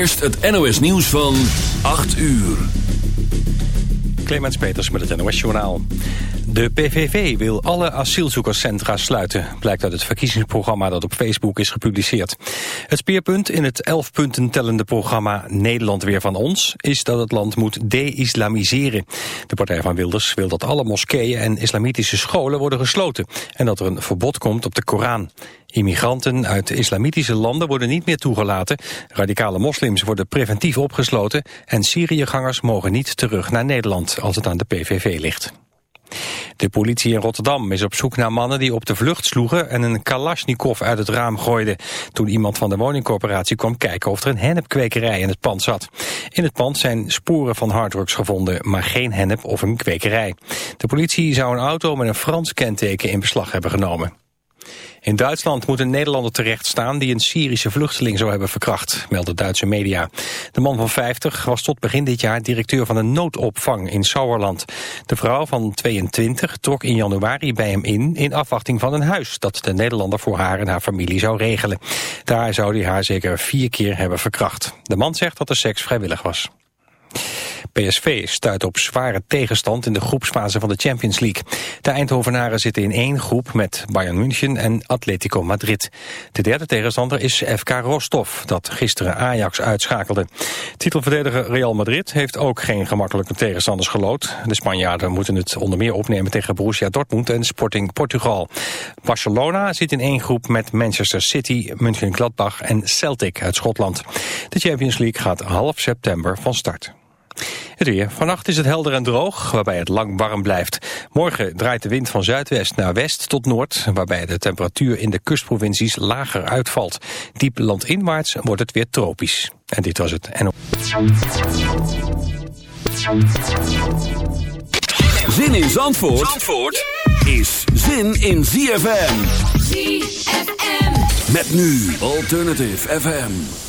Eerst het NOS nieuws van 8 uur. Clemens Peters met het NOS Journaal. De PVV wil alle asielzoekerscentra sluiten, blijkt uit het verkiezingsprogramma dat op Facebook is gepubliceerd. Het speerpunt in het 11 punten tellende programma Nederland weer van ons is dat het land moet de-islamiseren. De partij van Wilders wil dat alle moskeeën en islamitische scholen worden gesloten en dat er een verbod komt op de Koran. Immigranten uit islamitische landen worden niet meer toegelaten. Radicale moslims worden preventief opgesloten. En Syriëgangers mogen niet terug naar Nederland als het aan de PVV ligt. De politie in Rotterdam is op zoek naar mannen die op de vlucht sloegen en een kalasjnikov uit het raam gooiden. Toen iemand van de woningcorporatie kwam kijken of er een hennepkwekerij in het pand zat. In het pand zijn sporen van harddrugs gevonden, maar geen hennep of een kwekerij. De politie zou een auto met een Frans kenteken in beslag hebben genomen. In Duitsland moet een Nederlander terecht staan die een Syrische vluchteling zou hebben verkracht, melden Duitse media. De man van 50 was tot begin dit jaar directeur van een noodopvang in Sauerland. De vrouw van 22 trok in januari bij hem in in afwachting van een huis dat de Nederlander voor haar en haar familie zou regelen. Daar zou hij haar zeker vier keer hebben verkracht. De man zegt dat de seks vrijwillig was. PSV stuit op zware tegenstand in de groepsfase van de Champions League. De Eindhovenaren zitten in één groep met Bayern München en Atletico Madrid. De derde tegenstander is FK Rostov, dat gisteren Ajax uitschakelde. Titelverdediger Real Madrid heeft ook geen gemakkelijke tegenstanders gelood. De Spanjaarden moeten het onder meer opnemen tegen Borussia Dortmund en Sporting Portugal. Barcelona zit in één groep met Manchester City, München Gladbach en Celtic uit Schotland. De Champions League gaat half september van start. Het weer. Vannacht is het helder en droog, waarbij het lang warm blijft. Morgen draait de wind van zuidwest naar west tot noord... waarbij de temperatuur in de kustprovincies lager uitvalt. Diep landinwaarts wordt het weer tropisch. En dit was het. Zin in Zandvoort, Zandvoort is zin in ZFM. ZFM. Met nu Alternative FM.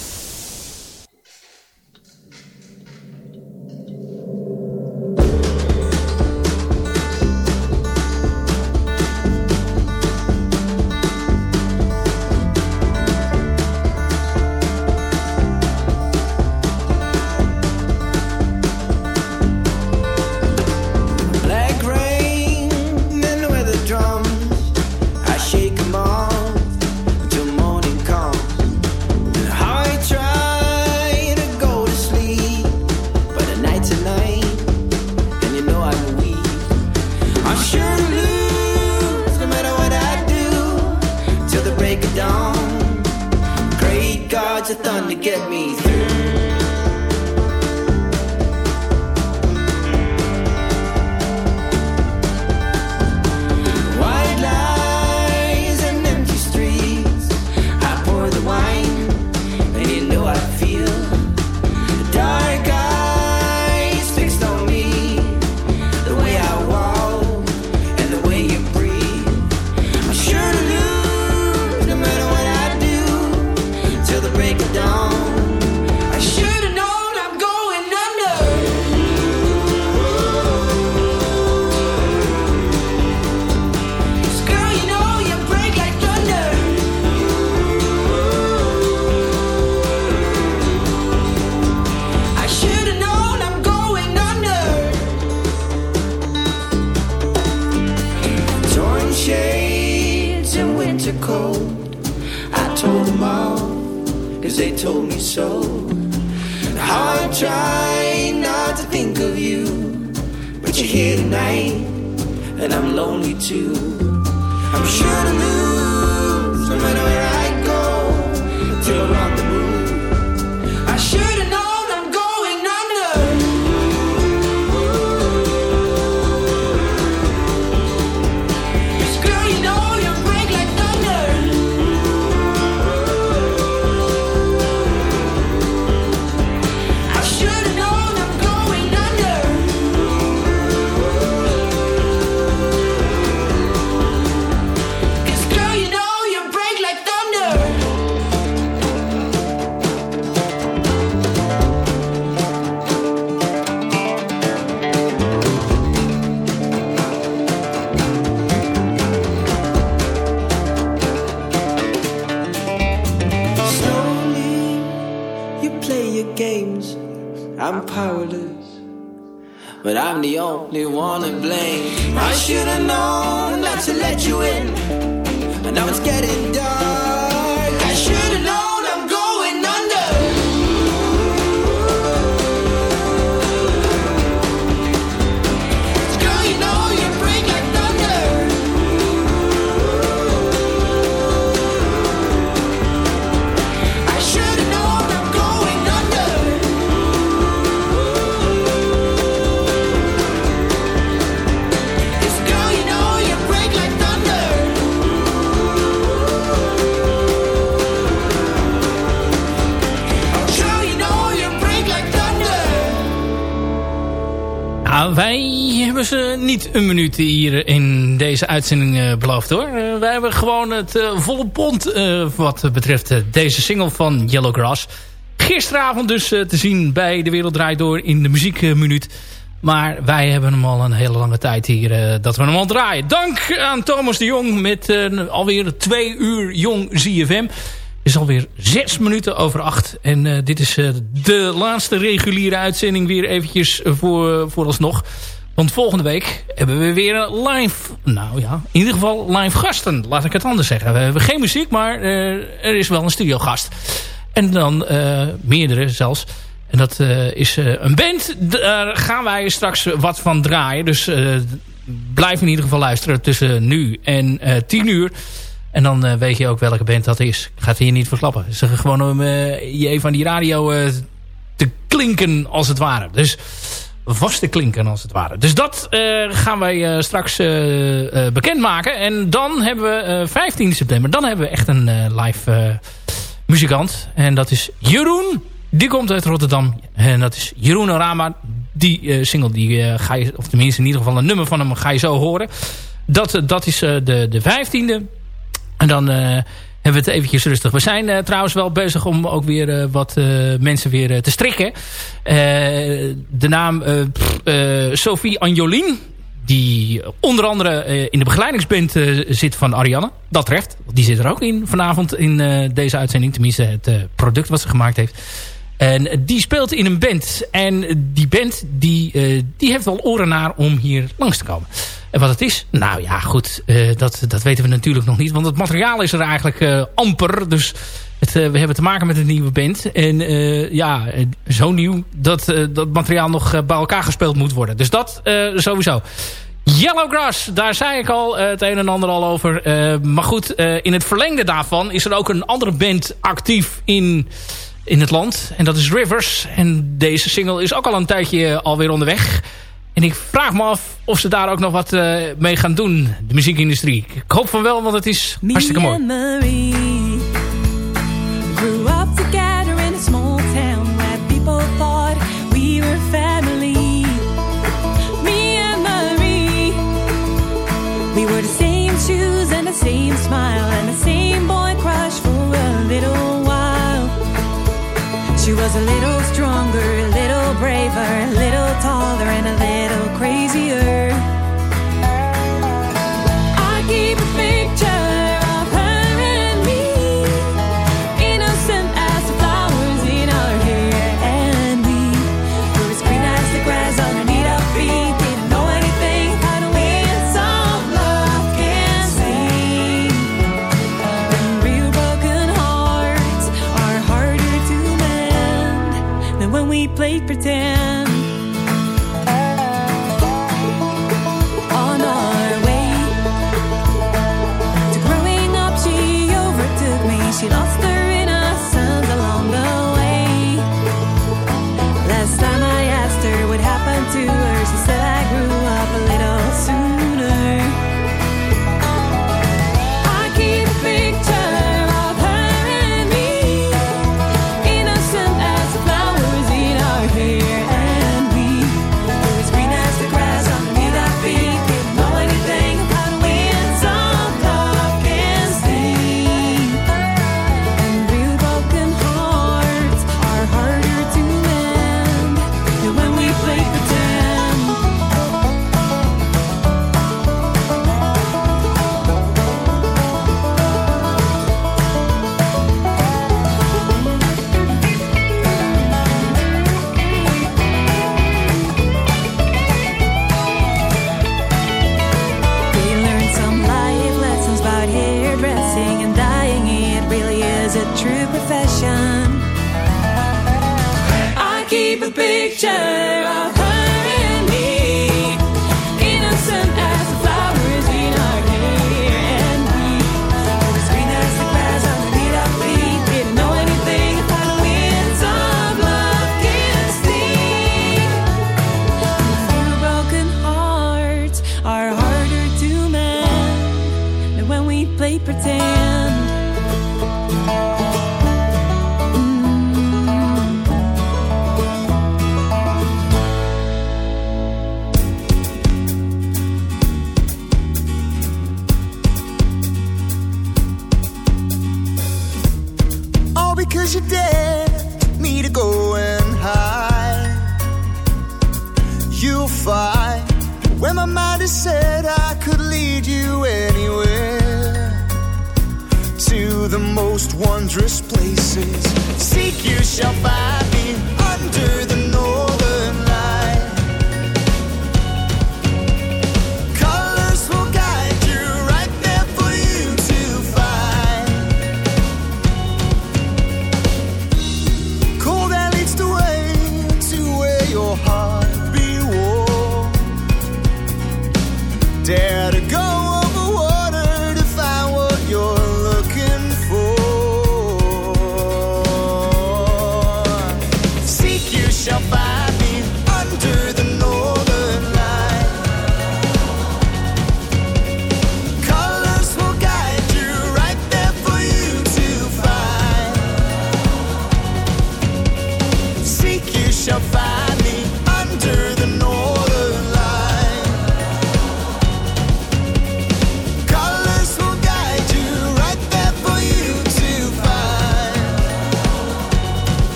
told me so. How I'm trying not to think of you, but you're here tonight, and I'm lonely too. I'm sure to lose. I'm the only one to blame. I should have known not to let you in, and now it's getting dark. Wij hebben ze niet een minuut hier in deze uitzending uh, beloofd hoor. Uh, wij hebben gewoon het uh, volle pond wat betreft deze single van Yellowgrass. Gisteravond dus te zien bij De Wereld Draait Door in de muziekminuut. Maar wij hebben hem al een hele lange tijd hier dat we hem al draaien. Dank aan Thomas de Jong met alweer twee uur jong ZFM is alweer zes minuten over acht. En uh, dit is uh, de laatste reguliere uitzending weer eventjes voor, voor alsnog. Want volgende week hebben we weer live... Nou ja, in ieder geval live gasten. Laat ik het anders zeggen. We hebben geen muziek, maar er is wel een studiogast. En dan meerdere zelfs. En dat is een band. Daar gaan wij straks wat van draaien. Dus blijf in ieder geval luisteren tussen nu en tien uur... En dan uh, weet je ook welke band dat is. Ik ga het hier niet verklappen. Zeg gewoon om uh, je even aan die radio uh, te klinken als het ware. Dus vast te klinken als het ware. Dus dat gaan wij straks bekendmaken. En dan hebben we 15 september. Dan hebben we echt een live muzikant. En dat is Jeroen. Die komt uit Rotterdam. En dat is Jeroen Rama. Die single die ga je, of tenminste in ieder geval een nummer van hem ga je zo horen. Dat, dat is de, de 15e. En dan uh, hebben we het eventjes rustig. We zijn uh, trouwens wel bezig om ook weer uh, wat mensen weer te strikken. de naam Sophie Anjolien. Die onder andere in de begeleidingsband zit van Ariane. Dat treft. Die zit er ook in vanavond in deze uitzending. Tenminste het product wat ze gemaakt heeft. En die speelt in een band. En die band die, die heeft wel oren naar om hier langs te komen. En wat het is? Nou ja, goed. Uh, dat, dat weten we natuurlijk nog niet. Want het materiaal is er eigenlijk uh, amper. Dus het, uh, we hebben te maken met een nieuwe band. En ja, zo nieuw dat dat materiaal nog bij elkaar gespeeld moet worden. Dus dat sowieso. Yellowgrass, daar zei ik al het een en ander al over. maar goed, in het verlengde daarvan is er ook een andere band actief in, in het land. En dat is Rivers. En deze single is ook al een tijdje alweer onderweg. En ik vraag me af of ze daar ook nog wat uh, mee gaan doen, de muziekindustrie. Ik hoop van wel, want het is Me hartstikke mooi. Marie grew up together in a small town where people thought we were family. Me and Marie, we were the same shoes and the same smile and the same boy crush for a little. She was a little stronger, a little braver, a little taller and a little crazier.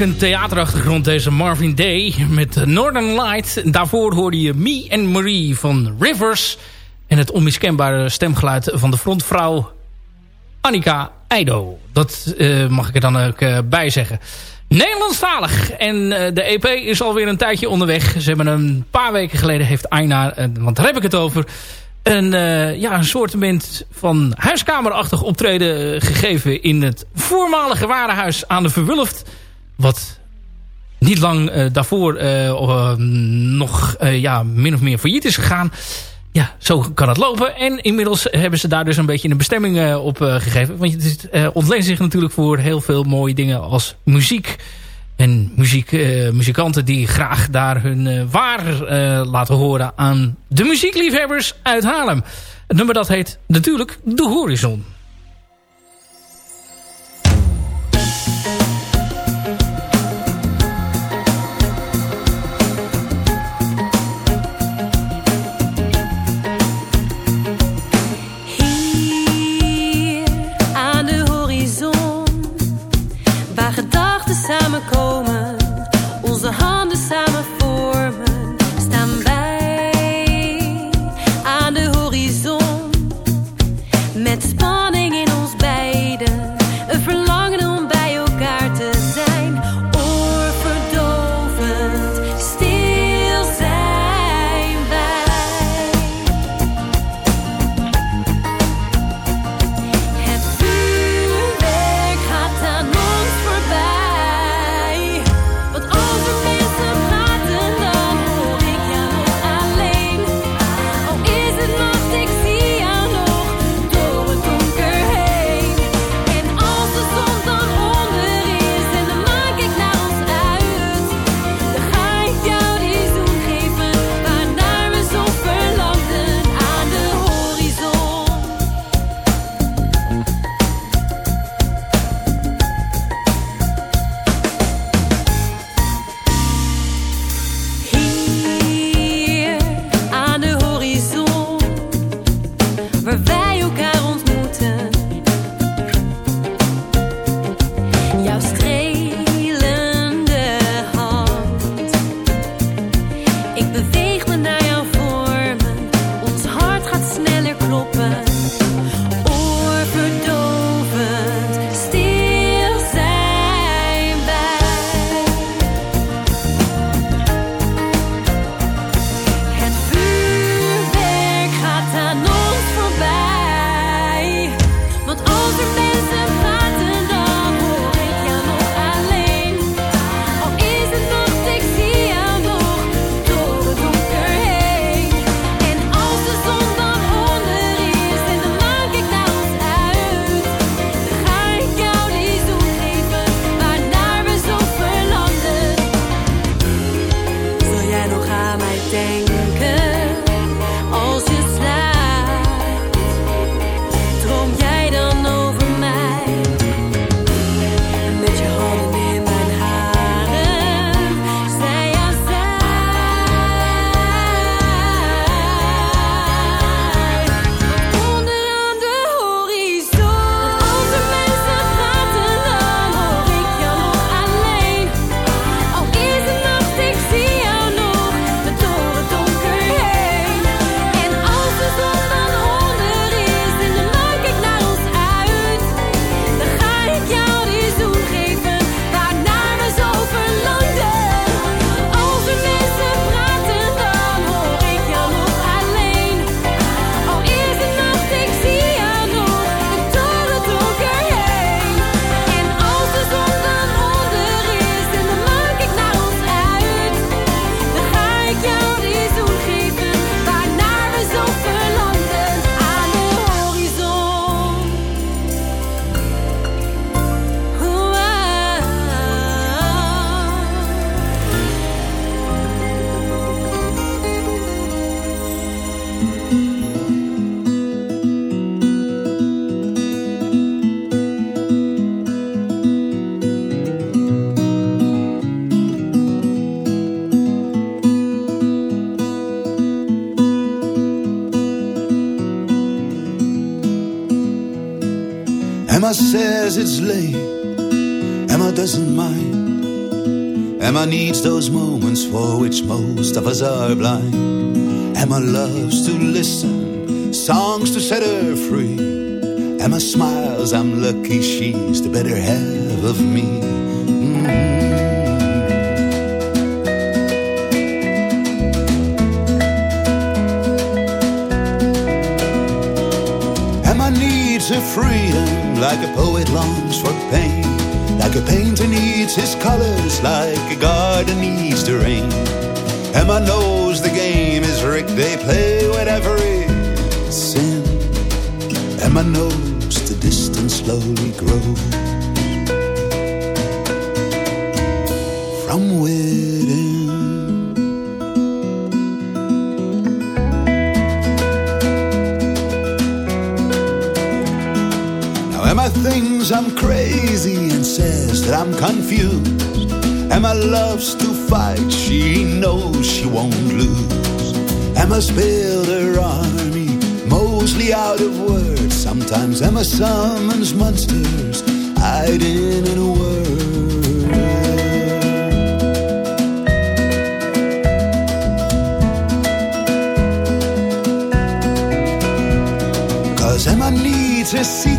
Een theaterachtergrond deze Marvin Day met Northern Light. Daarvoor hoorde je Me and Marie van Rivers. En het onmiskenbare stemgeluid van de frontvrouw Annika Eido. Dat eh, mag ik er dan ook eh, bij zeggen. Nederlandstalig. En eh, de EP is alweer een tijdje onderweg. Ze hebben een paar weken geleden heeft Aina, eh, want daar heb ik het over... een, eh, ja, een soort van huiskamerachtig optreden eh, gegeven... in het voormalige warenhuis aan de Verwulft. Wat niet lang eh, daarvoor eh, eh, nog ja, min of meer failliet is gegaan. Ja, zo kan het lopen. En inmiddels hebben ze daar dus een beetje een bestemming op gegeven. Want het ontleent zich natuurlijk voor heel veel mooie dingen als muziek. En muziek, muzikanten die graag daar hun eh, waar laten horen aan de muziekliefhebbers uit Haarlem. Het nummer dat heet natuurlijk De Horizon. Needs those moments for which most of us are blind. Emma loves to listen, songs to set her free. Emma smiles, I'm lucky she's the better half of me. Mm. Emma needs her freedom like a poet longs for pain. Like a painter needs his colors, like a garden needs the rain. Emma knows the game is rigged, they play with every sin. Emma knows the distance slowly grows from within. Thinks I'm crazy and says that I'm confused. Emma loves to fight, she knows she won't lose. Emma's built her army, mostly out of words. Sometimes Emma summons monsters, hiding in a word. Cause Emma needs her secrets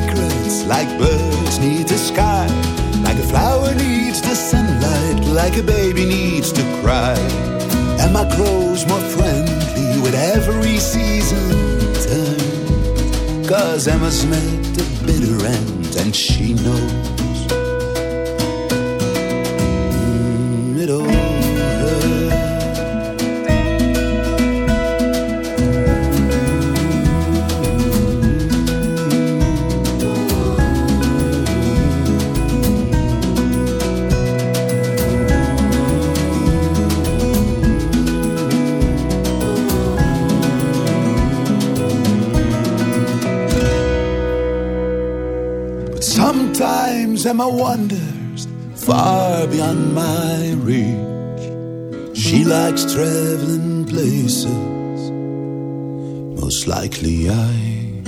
like birds need the sky. Like a flower needs the sunlight, like a baby needs to cry. Emma grows more friendly with every season turn. Cause Emma's met the bitter end and she knows. Sometimes Emma wanders far beyond my reach. She likes traveling places. Most likely I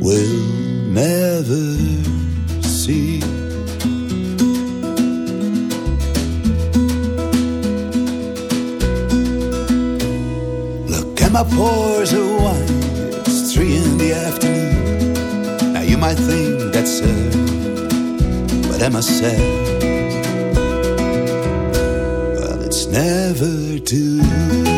will never see. Look, Emma pours her wine. It's three in the afternoon. Now you might think that's her, but Emma said, Well, it's never too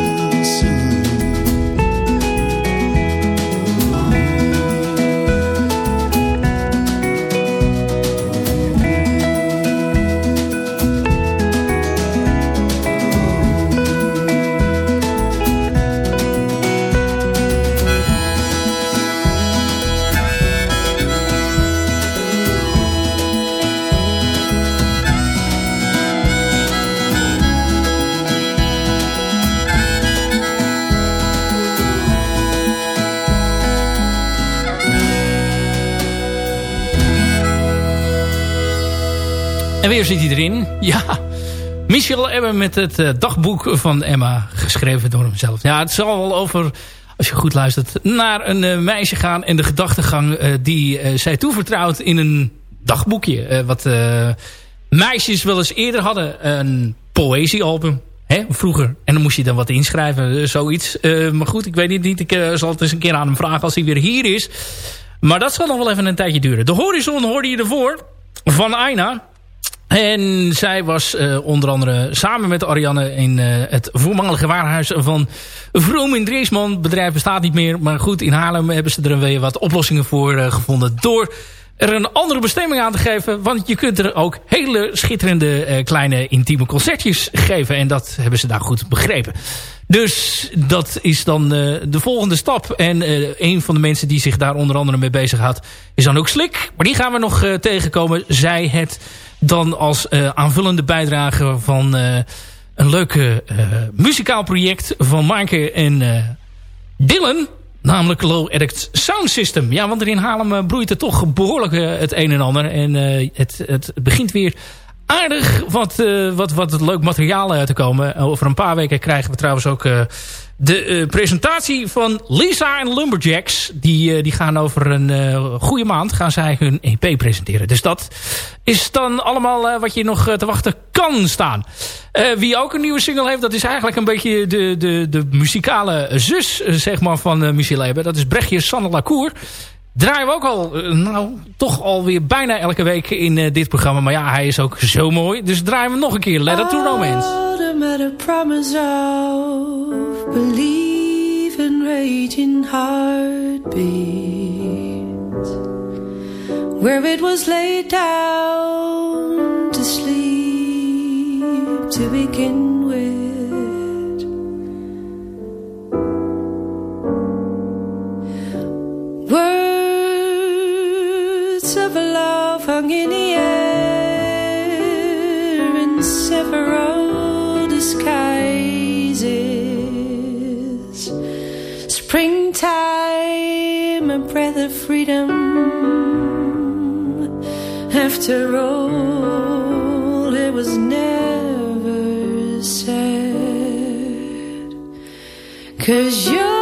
weer zit hij erin. Ja, Michel Ebbe met het eh, dagboek van Emma. Geschreven door hemzelf. Ja, het zal wel over, als je goed luistert, naar een eh, meisje gaan. En de gedachtegang eh, die zij toevertrouwt in een dagboekje. Wat meisjes wel eens eerder hadden. Een poëziealbum. Hè, vroeger. En dan moest je dan wat inschrijven. zoiets. Maar goed, ik weet het niet. Ik zal het eens een keer aan hem vragen als hij weer hier is. Maar dat zal nog wel even een tijdje duren. De Horizon hoorde je ervoor. Van Aina. En zij was uh, onder andere samen met Ariane in uh, het voormalige waarhuis van Vroom in Dreesman. Het bedrijf bestaat niet meer, maar goed, in Haarlem hebben ze er weer wat oplossingen voor uh, gevonden. Door er een andere bestemming aan te geven. Want je kunt er ook hele schitterende kleine intieme concertjes geven. En dat hebben ze daar goed begrepen. Dus dat is dan de volgende stap. En een van de mensen die zich daar onder andere mee bezig houdt is dan ook Slik. Maar die gaan we nog tegenkomen. Zij het dan als uh, aanvullende bijdrage van uh, een leuke eh, muzikaal project van Maaike en eh, Dylan. Namelijk Low Addict Sound System. Ja, want er in Haarlem eh, broeit er toch behoorlijk eh, het een en ander. En eh, het, het begint weer aardig wat, eh, wat, wat leuk materiaal uit te komen. Over een paar weken krijgen we trouwens ook eh, de eh, presentatie van Lisa en Lumberjacks. Die, eh, die gaan over een eh, goede maand gaan zij hun EP presenteren. Dus dat is dan allemaal wat je nog te wachten kan staan. Wie ook een nieuwe single heeft, dat is eigenlijk een beetje de, de, de muzikale zus zeg maar, van uh, Michel Eben. Dat is Brechtje Sanne Lacour. Draaien we ook al, nou, toch alweer bijna elke week in dit programma. Maar ja, hij is ook zo mooi. Dus draaien we nog een keer Letter to Romance. Believe in raging heartbeats Where it was laid down to sleep to begin with Words of love hung in the air in several disguises. Springtime, a breath of freedom. After all, it was never said. Cause your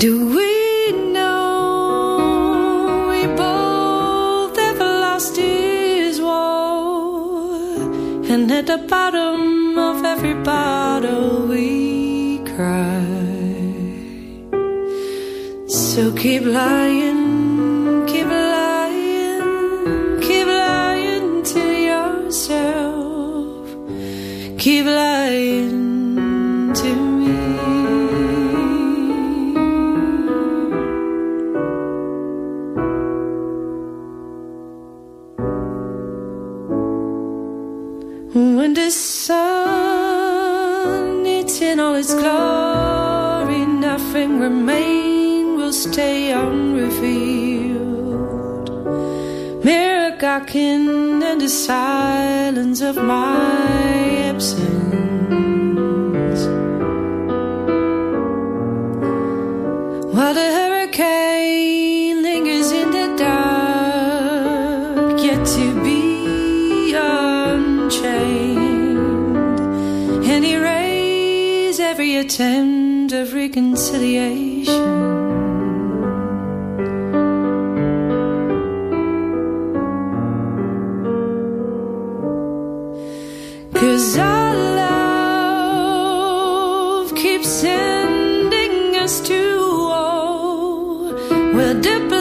Do we know we both have lost his war? And at the bottom of every bottle we cry. So keep lying, silence of my absence. While the hurricane lingers in the dark, yet to be unchained, and erase every attempt of reconciliation. War where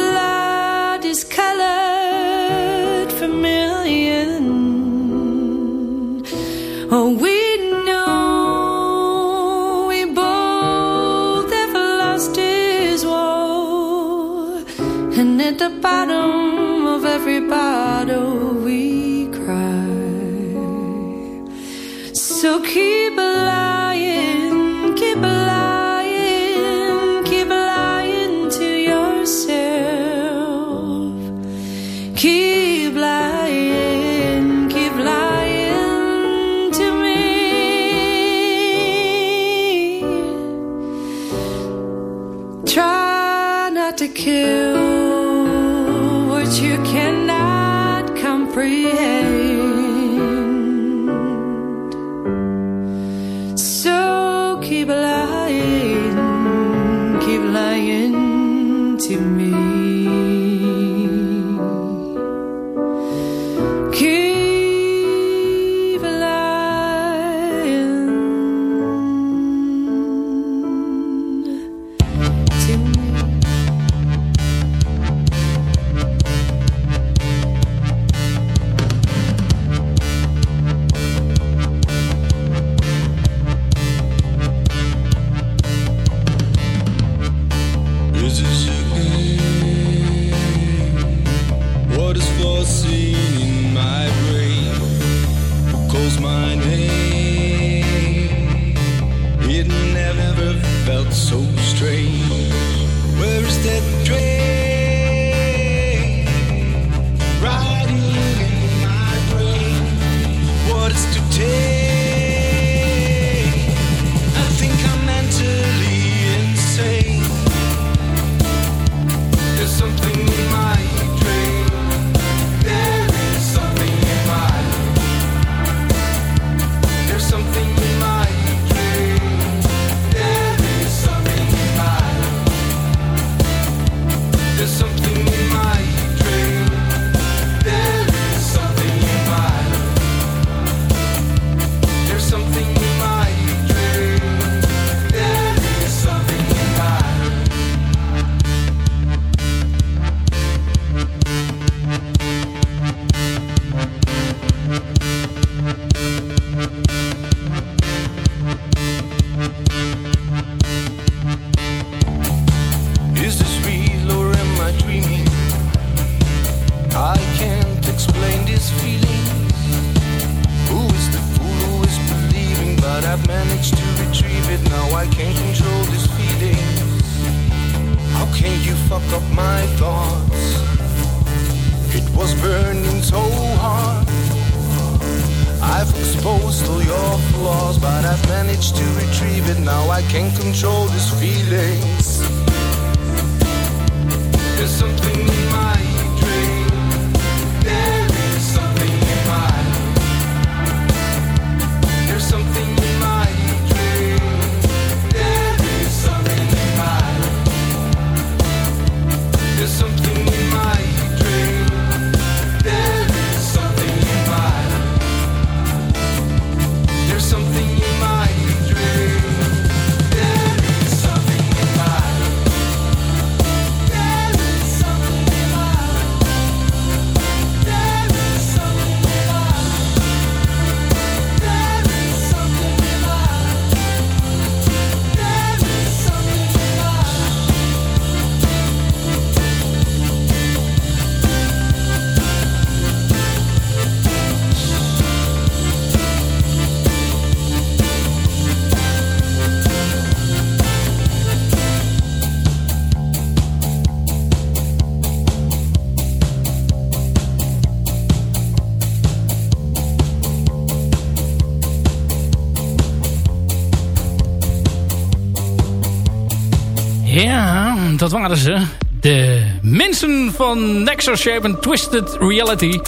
dat waren ze. De mensen van Nexus Shape en Twisted Reality.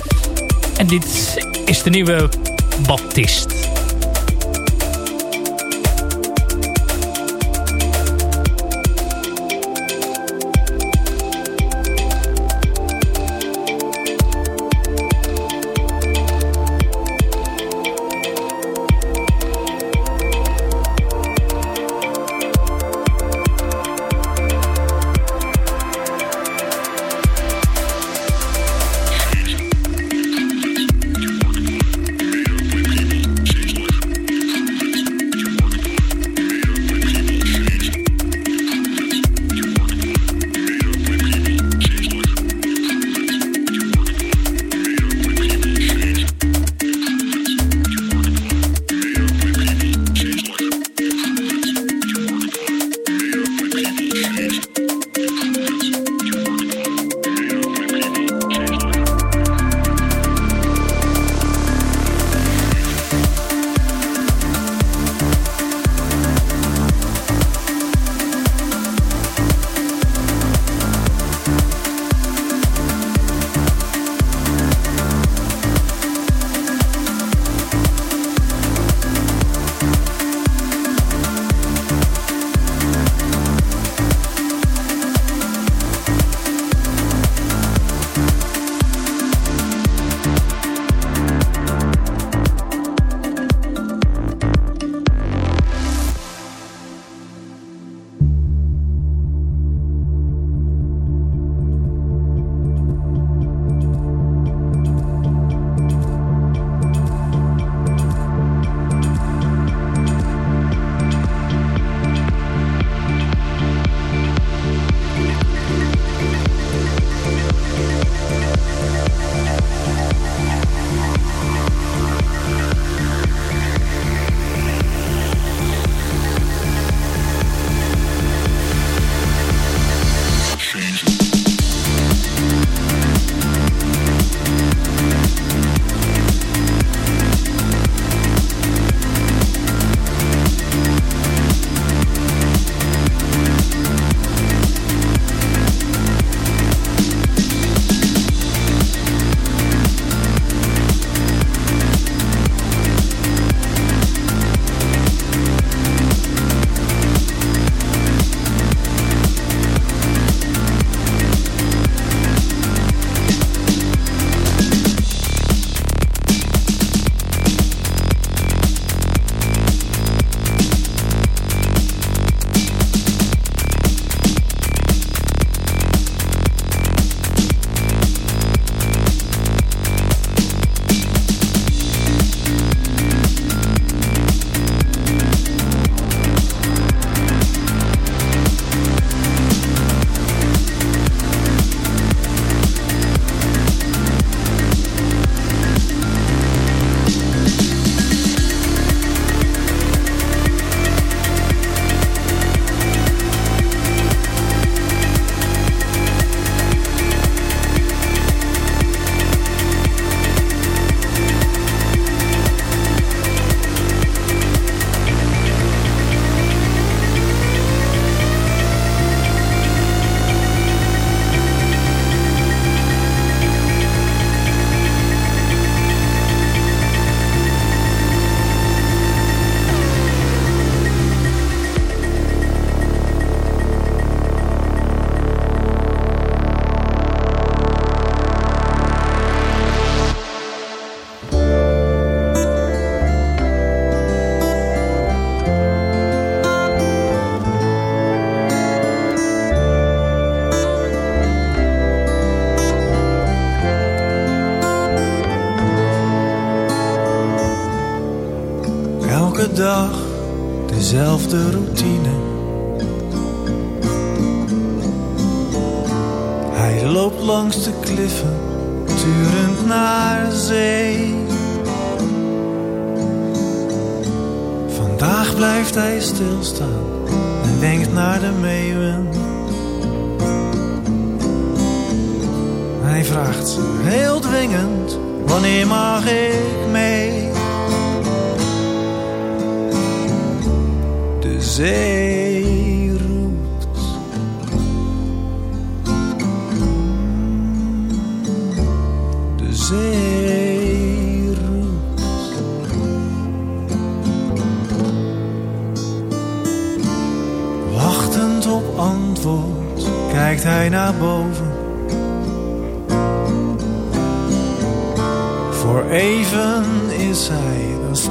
En dit is de nieuwe Baptist. Mag ik mee? De zee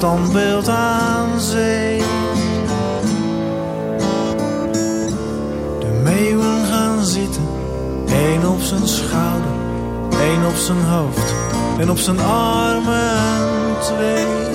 standbeeld aan zee. De meeuwen gaan zitten, één op zijn schouder, één op zijn hoofd en op zijn armen twee.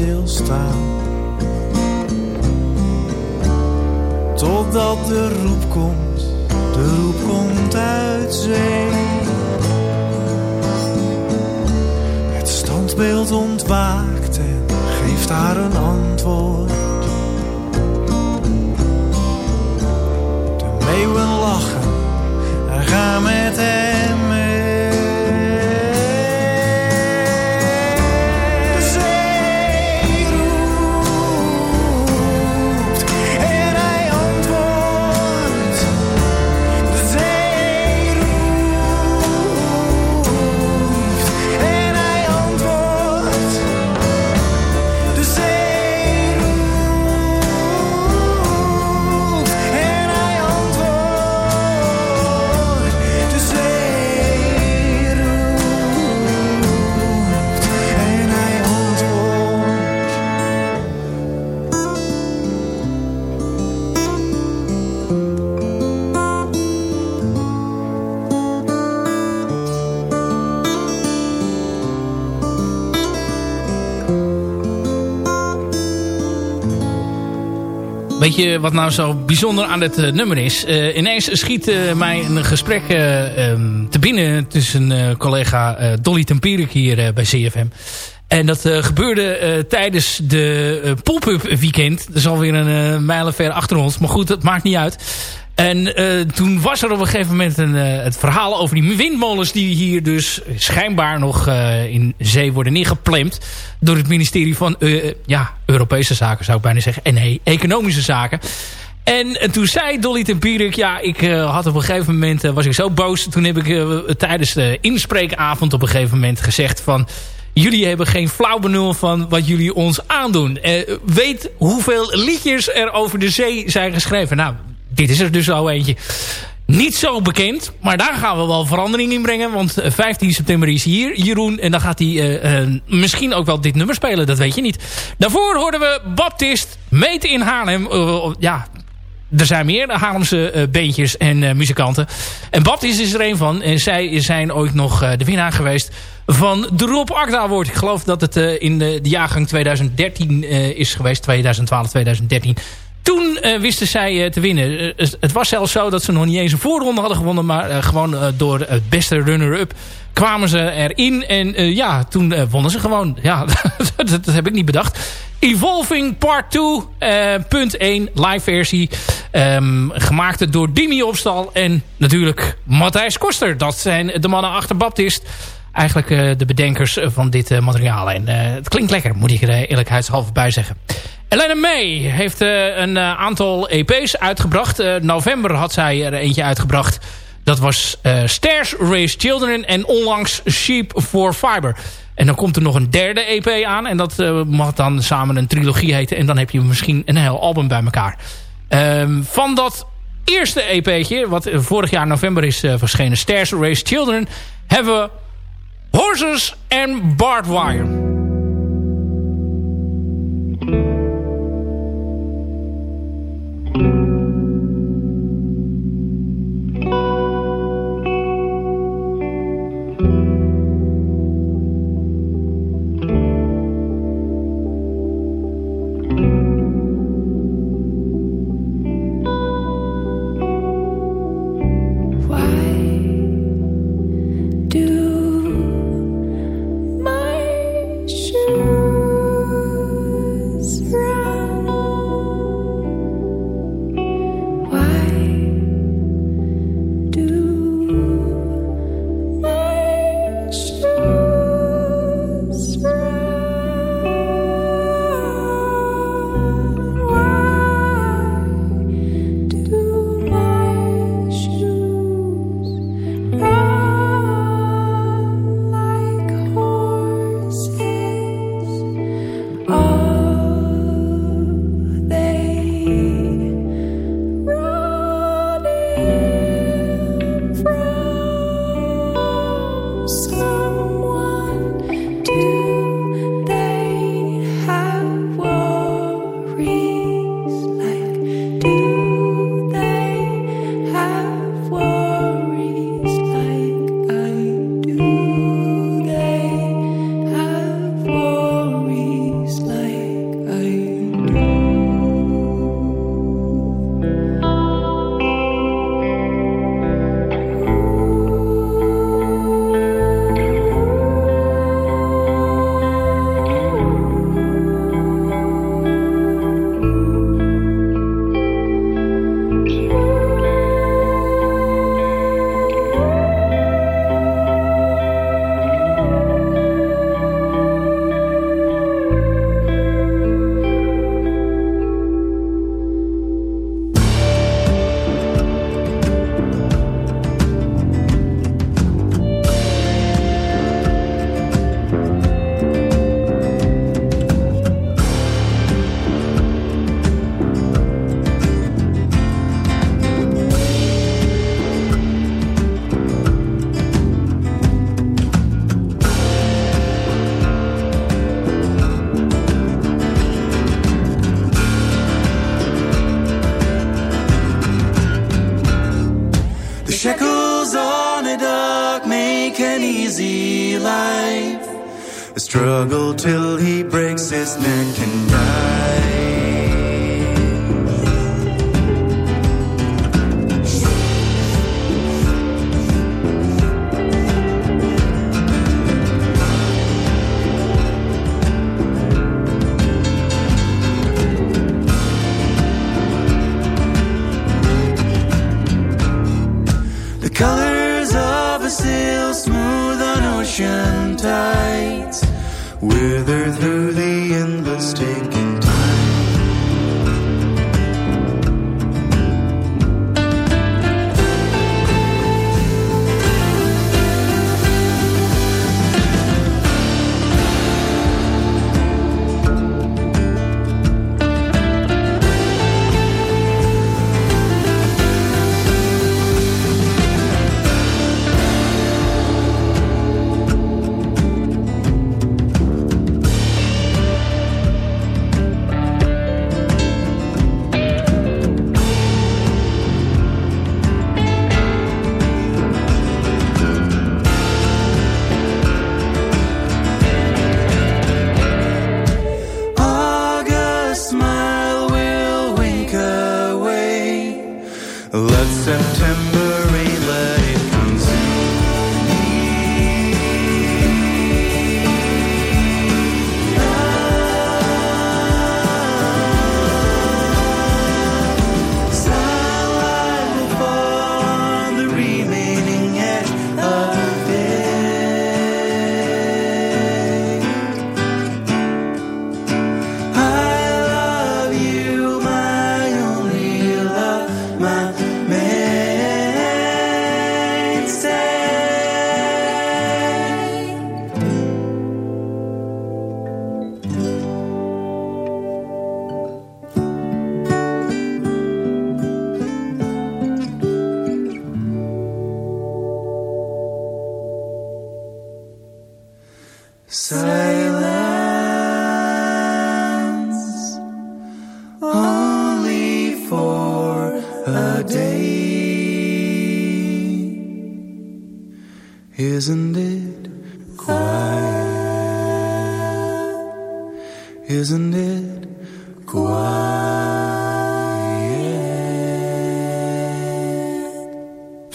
Stilstaan. Totdat de roep komt, de roep komt uit zee. Het standbeeld ontwaakt en geeft haar een antwoord. Wat nou zo bijzonder aan het eh, nummer is? Eh, ineens schiet eh, mij een gesprek eh, ehm, te binnen tussen collega Dolly Tempierik hier bij CFM. En dat gebeurde tijdens de pop-up weekend. Dat is alweer een mijlenver achter ons. Maar goed, dat maakt niet uit. En eh, toen was er op een gegeven moment een, eh, het verhaal over die windmolens... die hier dus schijnbaar nog eh, in zee worden neergeplemd... door het ministerie van ja, Europese Zaken, zou ik bijna zeggen. En nee, Economische Zaken. En toen zei Dolly Tempierik... ja, ik eh, had op een gegeven moment... was ik zo boos. Toen heb ik tijdens de inspreekavond op een gegeven moment gezegd van... Jullie hebben geen flauw benul van wat jullie ons aandoen. Weet hoeveel liedjes er over de zee zijn geschreven. Nou, dit is er dus al eentje. Niet zo bekend, maar daar gaan we wel verandering in brengen. Want eh, 15 september is hier, Jeroen. En dan gaat hij eh, eh, misschien ook wel dit nummer spelen, dat weet je niet. Daarvoor hoorden we Baptist, Meten in Haarlem. Eh, ja, er zijn meer Haarlemse beentjes en muzikanten. En Baptist is er een van. En zij zijn ooit nog de winnaar geweest van de Rob Akda Award. Ik geloof dat het in de, de, jaargang 2013 uh, is geweest. 2012, 2013. Toen uh, wisten zij uh, te winnen. Uh, het was zelfs zo dat ze nog niet eens een voorronde hadden gewonnen. Maar gewoon door het beste runner-up kwamen ze erin. En ja, toen wonnen ze gewoon. Ja, dat, heb ik niet bedacht. Evolving Part 2, uh, punt 1, live versie. Um, gemaakt door Dimi Opstal en natuurlijk Matthijs Koster. Dat zijn de mannen achter Baptist. Eigenlijk de bedenkers van dit materiaal. En het klinkt lekker, moet ik er eerlijkheidshalve bij zeggen. Elena May heeft een aantal EP's uitgebracht. november had zij er eentje uitgebracht. Dat was Stairs Raise Children en onlangs Sheep for Fiber. En dan komt er nog een derde EP aan. En dat mag dan samen een trilogie heten. En dan heb je misschien een heel album bij elkaar. Um, van dat eerste EP'tje, wat eh, vorig jaar november is eh, verschenen, Stairs Race Children, hebben we Horses and Barbed Wire. tonight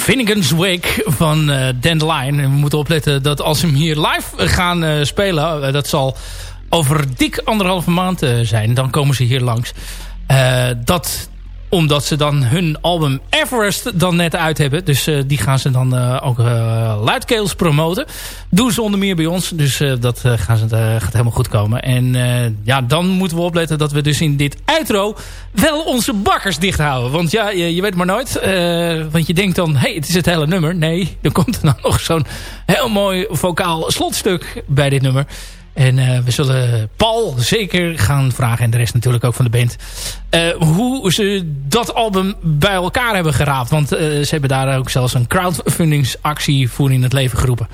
Finnegan's Wake van eh Dandelion. En we moeten opletten dat als ze hem hier live gaan eh, spelen... eh, dat zal over dik anderhalve maand zijn. Dan komen ze hier langs. Dat omdat ze dan hun album Everest dan net uit hebben. Dus eh, die gaan ze dan eh, ook eh luidkeels promoten. Doen ze onder meer bij ons. Dus dat gaan ze, gaat helemaal goed komen. En ja, dan moeten we opletten dat we dus in dit uitro wel onze bakkers dicht houden. Want ja, je, je weet maar nooit. want je denkt dan, hey, het is het hele nummer. Nee, er komt dan nog zo'n heel mooi vocaal slotstuk bij dit nummer. En eh, we zullen Paul zeker gaan vragen. En de rest natuurlijk ook van de band. eh, hoe ze dat album bij elkaar hebben geraapt. Want eh, ze hebben daar ook zelfs een crowdfundingsactie voor in het leven geroepen.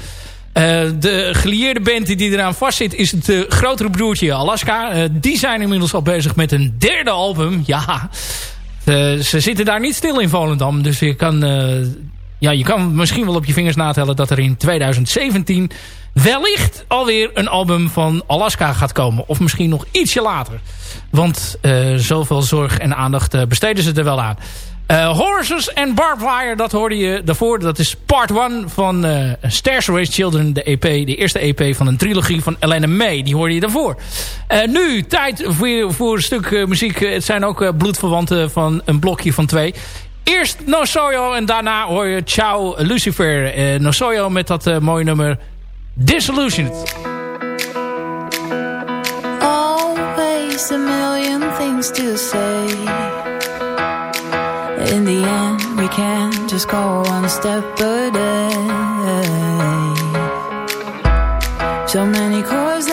De gelieerde band die eraan vastzit is het grotere broertje Alaska. Die zijn inmiddels al bezig met een derde album. Ja, ze zitten daar niet stil in Volendam. Dus je kan, ja, je kan misschien wel op je vingers natellen dat er in 2017 wellicht alweer een album van Alaska gaat komen. Of misschien nog ietsje later. Want eh, zoveel zorg en aandacht eh, besteden ze er wel aan. Eh, Horses and Barbed Wire, dat hoorde je daarvoor. Dat is part 1 van eh Stairs Race Children, de EP. De eerste EP van een trilogie van Elena May. Die hoorde je daarvoor. Nu, tijd voor, voor een stuk muziek. Het zijn ook bloedverwanten van een blokje van twee. Eerst No Soyo en daarna hoor je Ciao Lucifer. Eh no Soyo met dat mooie nummer Disillusioned. Always a million things to say. In the end, we can't just go one step a day. So many chords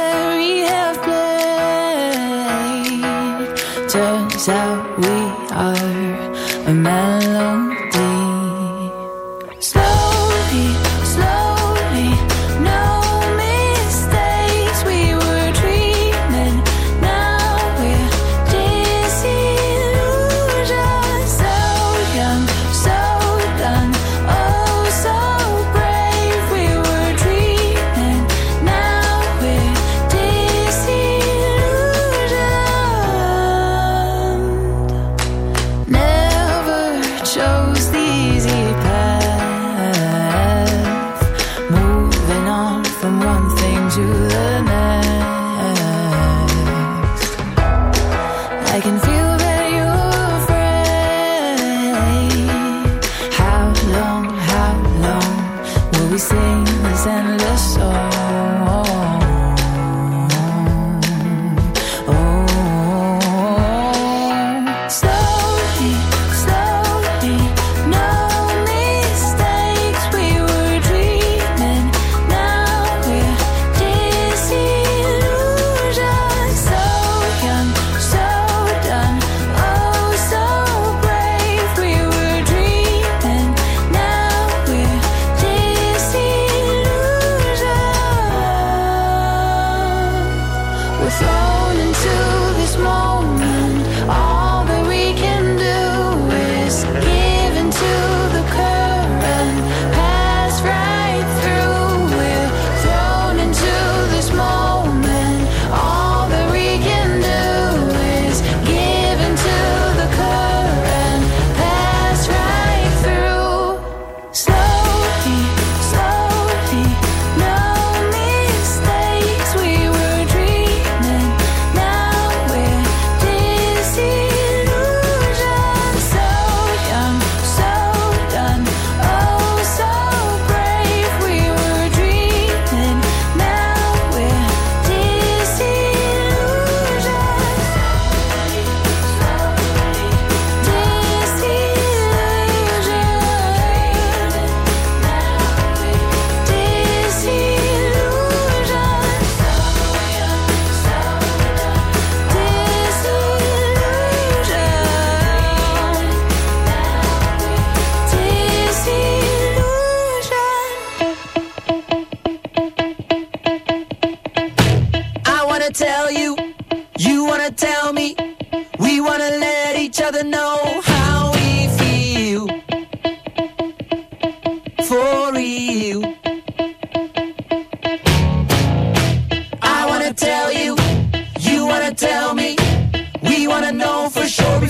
wanna know for sure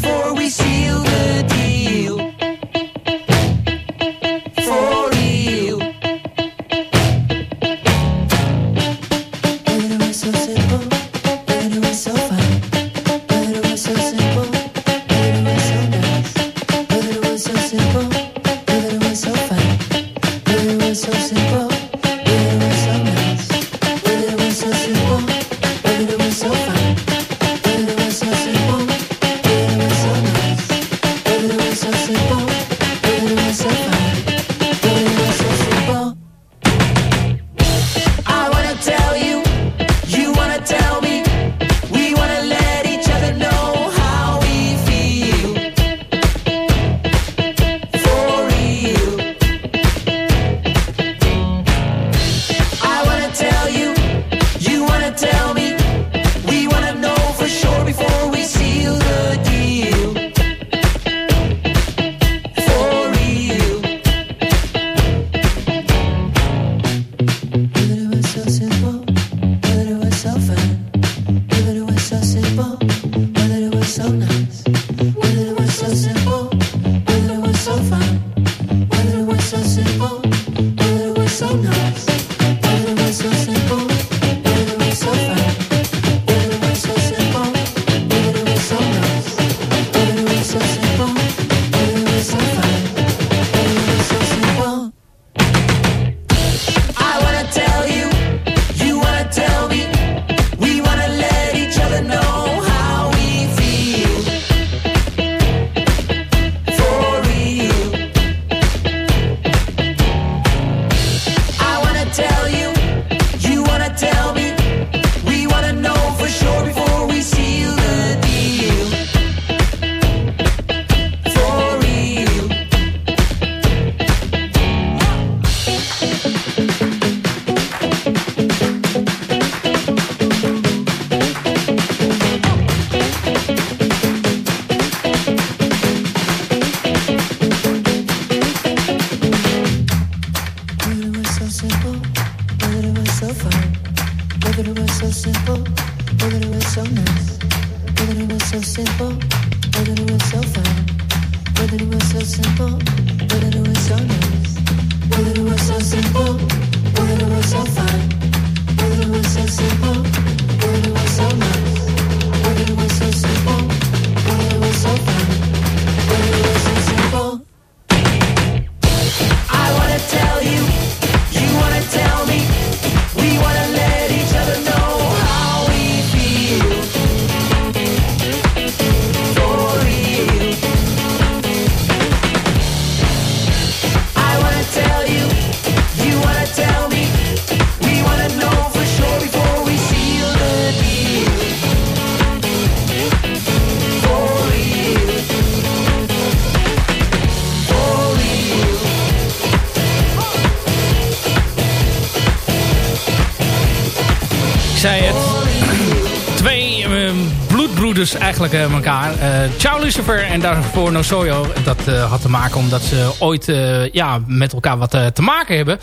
Dus eigenlijk uh, elkaar. Eh, ciao Lucifer en daarvoor No Soyo. Dat eh, had te maken omdat ze ooit ja, met elkaar wat te maken hebben.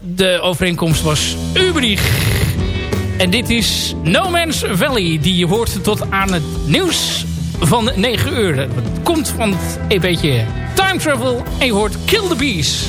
de overeenkomst was Ubrich. En dit is No Man's Valley. Die je hoort tot aan het nieuws van 9 uur. Het komt van het beetje Time Travel en je hoort Kill the Bees.